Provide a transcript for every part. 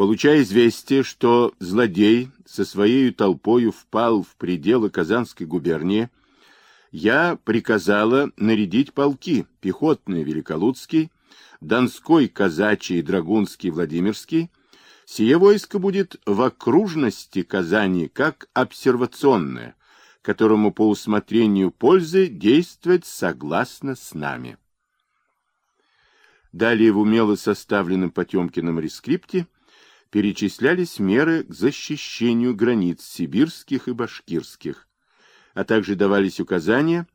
Получая известие, что злодей со своей толпою впал в пределы Казанской губернии, я приказала нарядить полки, пехотный Великолудский, Донской, Казачий, Драгунский, Владимирский. Сие войско будет в окружности Казани как обсервационное, которому по усмотрению пользы действовать согласно с нами. Далее в умело составленном Потемкиным рескрипте перечислялись меры к защищению границ сибирских и башкирских, а также давались указания,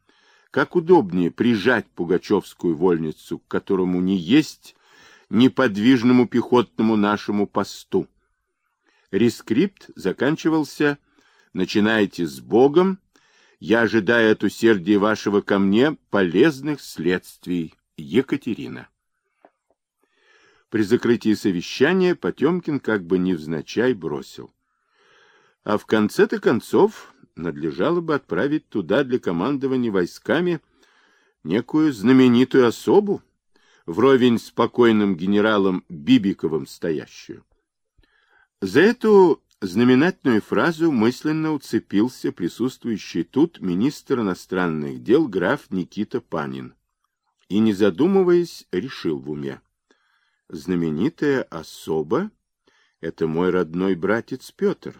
как удобнее прижать пугачевскую вольницу, к которому не есть неподвижному пехотному нашему посту. Рескрипт заканчивался «Начинайте с Богом, я ожидаю от усердия вашего ко мне полезных следствий. Екатерина». При закрытии совещания Потемкин как бы невзначай бросил. А в конце-то концов надлежало бы отправить туда для командования войсками некую знаменитую особу, вровень с покойным генералом Бибиковым стоящую. За эту знаменательную фразу мысленно уцепился присутствующий тут министр иностранных дел граф Никита Панин и, не задумываясь, решил в уме. Знаменитая особа — это мой родной братец Петр.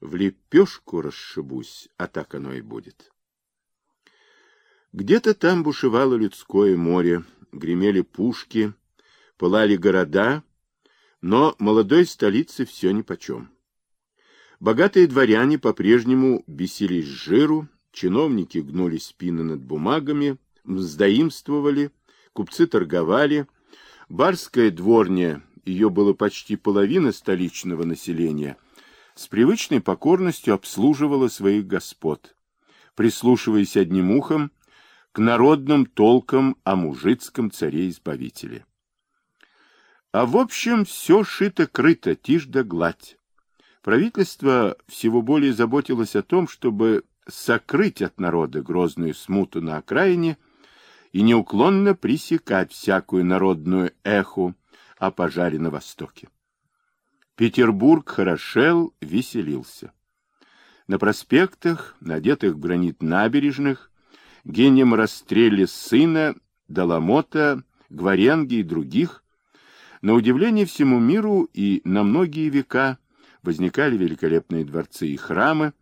В лепешку расшибусь, а так оно и будет. Где-то там бушевало людское море, гремели пушки, пылали города, но молодой столице все нипочем. Богатые дворяне по-прежнему бесились жиру, чиновники гнули спины над бумагами, вздоимствовали, купцы торговали, Барская дворня, ее было почти половина столичного населения, с привычной покорностью обслуживала своих господ, прислушиваясь одним ухом к народным толкам о мужицком царе-избавителе. А в общем, все шито-крыто, тишь да гладь. Правительство всего более заботилось о том, чтобы сокрыть от народа грозную смуту на окраине и неуклонно пресекать всякую народную эху о пожаре на Востоке. Петербург хорошел, веселился. На проспектах, надетых в гранит набережных, гением расстрели сына, Доломота, Гваренги и других, на удивление всему миру и на многие века возникали великолепные дворцы и храмы,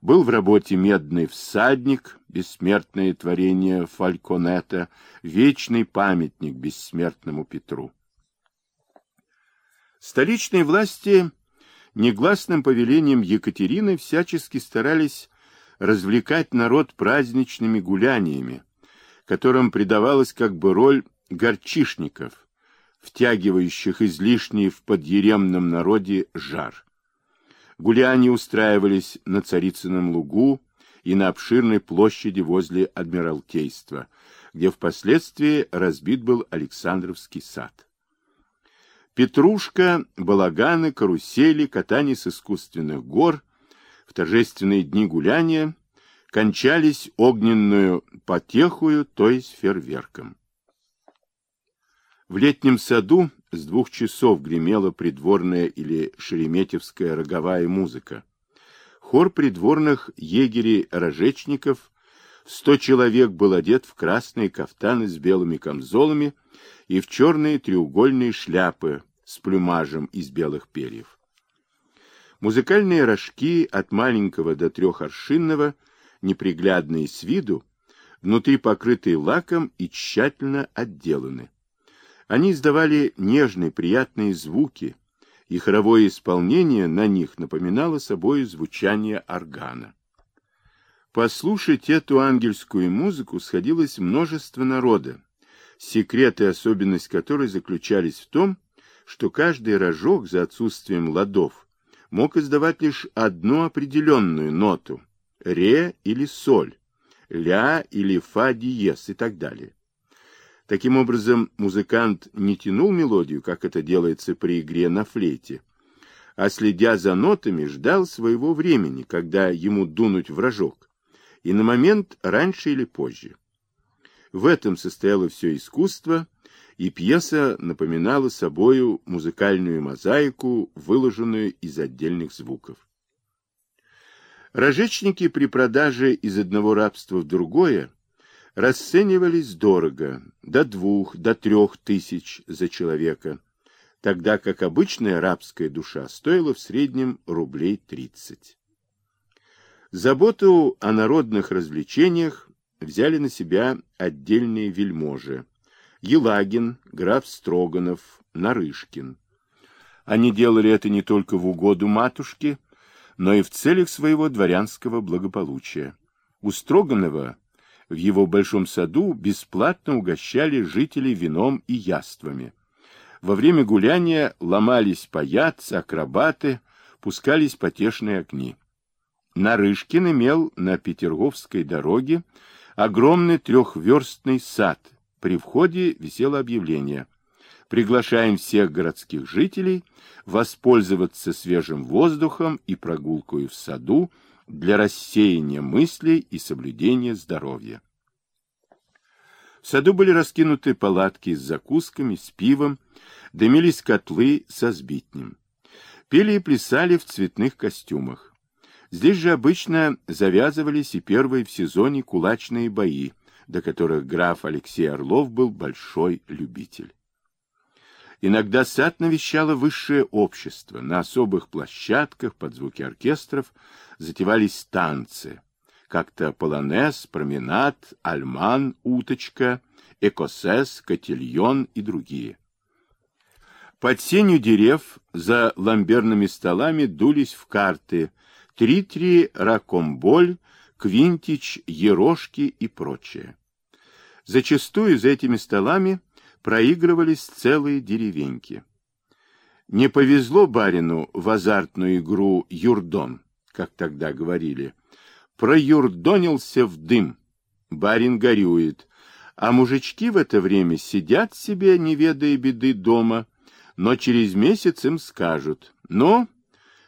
был в работе «Медный всадник», бессмертное творение Фальконета, вечный памятник бессмертному Петру. Столичные власти негласным повелением Екатерины всячески старались развлекать народ праздничными гуляниями, которым придавалась как бы роль горчишников, втягивающих излишний в подъеремном народе жар. Гуляния устраивались на Царицыном лугу и на обширной площади возле Адмиралтейства, где впоследствии разбит был Александровский сад. Петрушка, балаганы, карусели, катание с искусственных гор в торжественные дни гуляния кончались огненную потехую, то есть фейерверком. В летнем саду с двух часов гремела придворная или шереметьевская роговая музыка. Хор придворных егерей-рожечников, сто человек был одет в красные кафтаны с белыми камзолами и в черные треугольные шляпы с плюмажем из белых перьев. Музыкальные рожки от маленького до трехоршинного, неприглядные с виду, внутри покрытые лаком и тщательно отделаны. Они издавали нежные, приятные звуки, и хоровое исполнение на них напоминало собой звучание органа. Послушать эту ангельскую музыку сходилось множество народа, секрет и особенность которой заключались в том, что каждый рожок за отсутствием ладов мог издавать лишь одну определенную ноту — ре или соль, ля или фа диез и так далее. Таким образом, музыкант не тянул мелодию, как это делается при игре на флейте, а, следя за нотами, ждал своего времени, когда ему дунуть в рожок, и на момент раньше или позже. В этом состояло все искусство, и пьеса напоминала собою музыкальную мозаику, выложенную из отдельных звуков. Рожечники при продаже из одного рабства в другое расценивались дорого, до двух, до трех тысяч за человека, тогда как обычная рабская душа стоила в среднем рублей 30. Заботу о народных развлечениях взяли на себя отдельные вельможи – Елагин, граф Строганов, Нарышкин. Они делали это не только в угоду матушке, но и в целях своего дворянского благополучия. У Строганова в его большом саду бесплатно угощали жителей вином и яствами. Во время гуляния ломались паяцы, акробаты, пускались потешные огни. Нарышкин имел на Петерговской дороге огромный трехверстный сад. При входе висело объявление. Приглашаем всех городских жителей воспользоваться свежим воздухом и прогулкой в саду для рассеяния мыслей и соблюдения здоровья. В саду были раскинуты палатки с закусками, с пивом, дымились котлы со сбитнем. Пели и плясали в цветных костюмах. Здесь же обычно завязывались и первые в сезоне кулачные бои, до которых граф Алексей Орлов был большой любитель. Иногда сад навещало высшее общество. На особых площадках под звуки оркестров затевались танцы. Как-то полонез, променад, альман, уточка, экосес, котельон и другие. Под сенью дерев за ламберными столами дулись в карты Тритри, Ракомболь, Квинтич, Ерошки и прочее. Зачастую за этими столами проигрывались целые деревеньки. Не повезло барину в азартную игру «Юрдон», как тогда говорили. Проюрдонился в дым. Барин горюет, а мужички в это время сидят себе, не ведая беды дома, но через месяц им скажут, ну,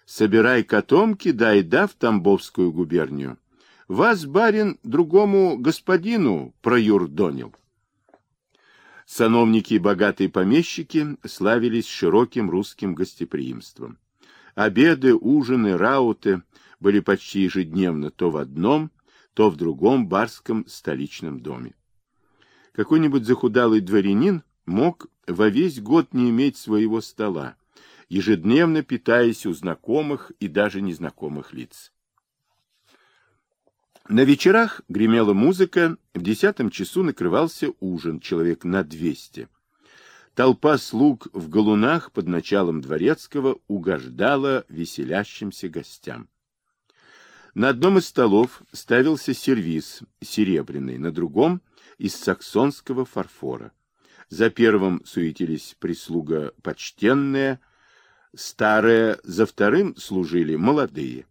собирай котомки, дай да в Тамбовскую губернию. Вас, барин, другому господину проюрдонил. Сановники и богатые помещики славились широким русским гостеприимством. Обеды, ужины, рауты были почти ежедневно то в одном, то в другом барском столичном доме. Какой-нибудь захудалый дворянин мог во весь год не иметь своего стола, ежедневно питаясь у знакомых и даже незнакомых лиц. На вечерах гремела музыка, в десятом часу накрывался ужин, человек на двести. Толпа слуг в галунах под началом дворецкого угождала веселящимся гостям. На одном из столов ставился сервиз серебряный, на другом — из саксонского фарфора. За первым суетились прислуга почтенная, старая, за вторым служили молодые.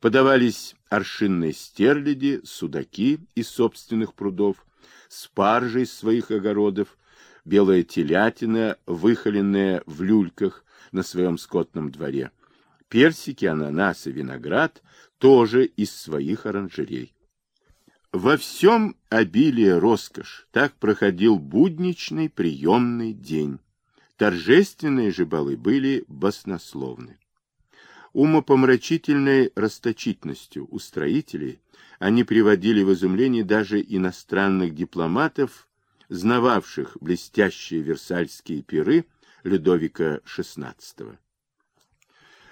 Подавались аршинные стерляди, судаки из собственных прудов, спаржи из своих огородов, белая телятина, выхоленная в люльках на своем скотном дворе, персики, ананасы, виноград тоже из своих оранжерей. Во всем обилие роскошь. Так проходил будничный приемный день. Торжественные же балы были баснословны. Умопомрачительной расточительностью у строителей они приводили в изумление даже иностранных дипломатов, знававших блестящие версальские пиры Людовика XVI.